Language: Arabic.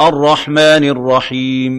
الرَّحْمَٰنِ الرَّحِيمِ.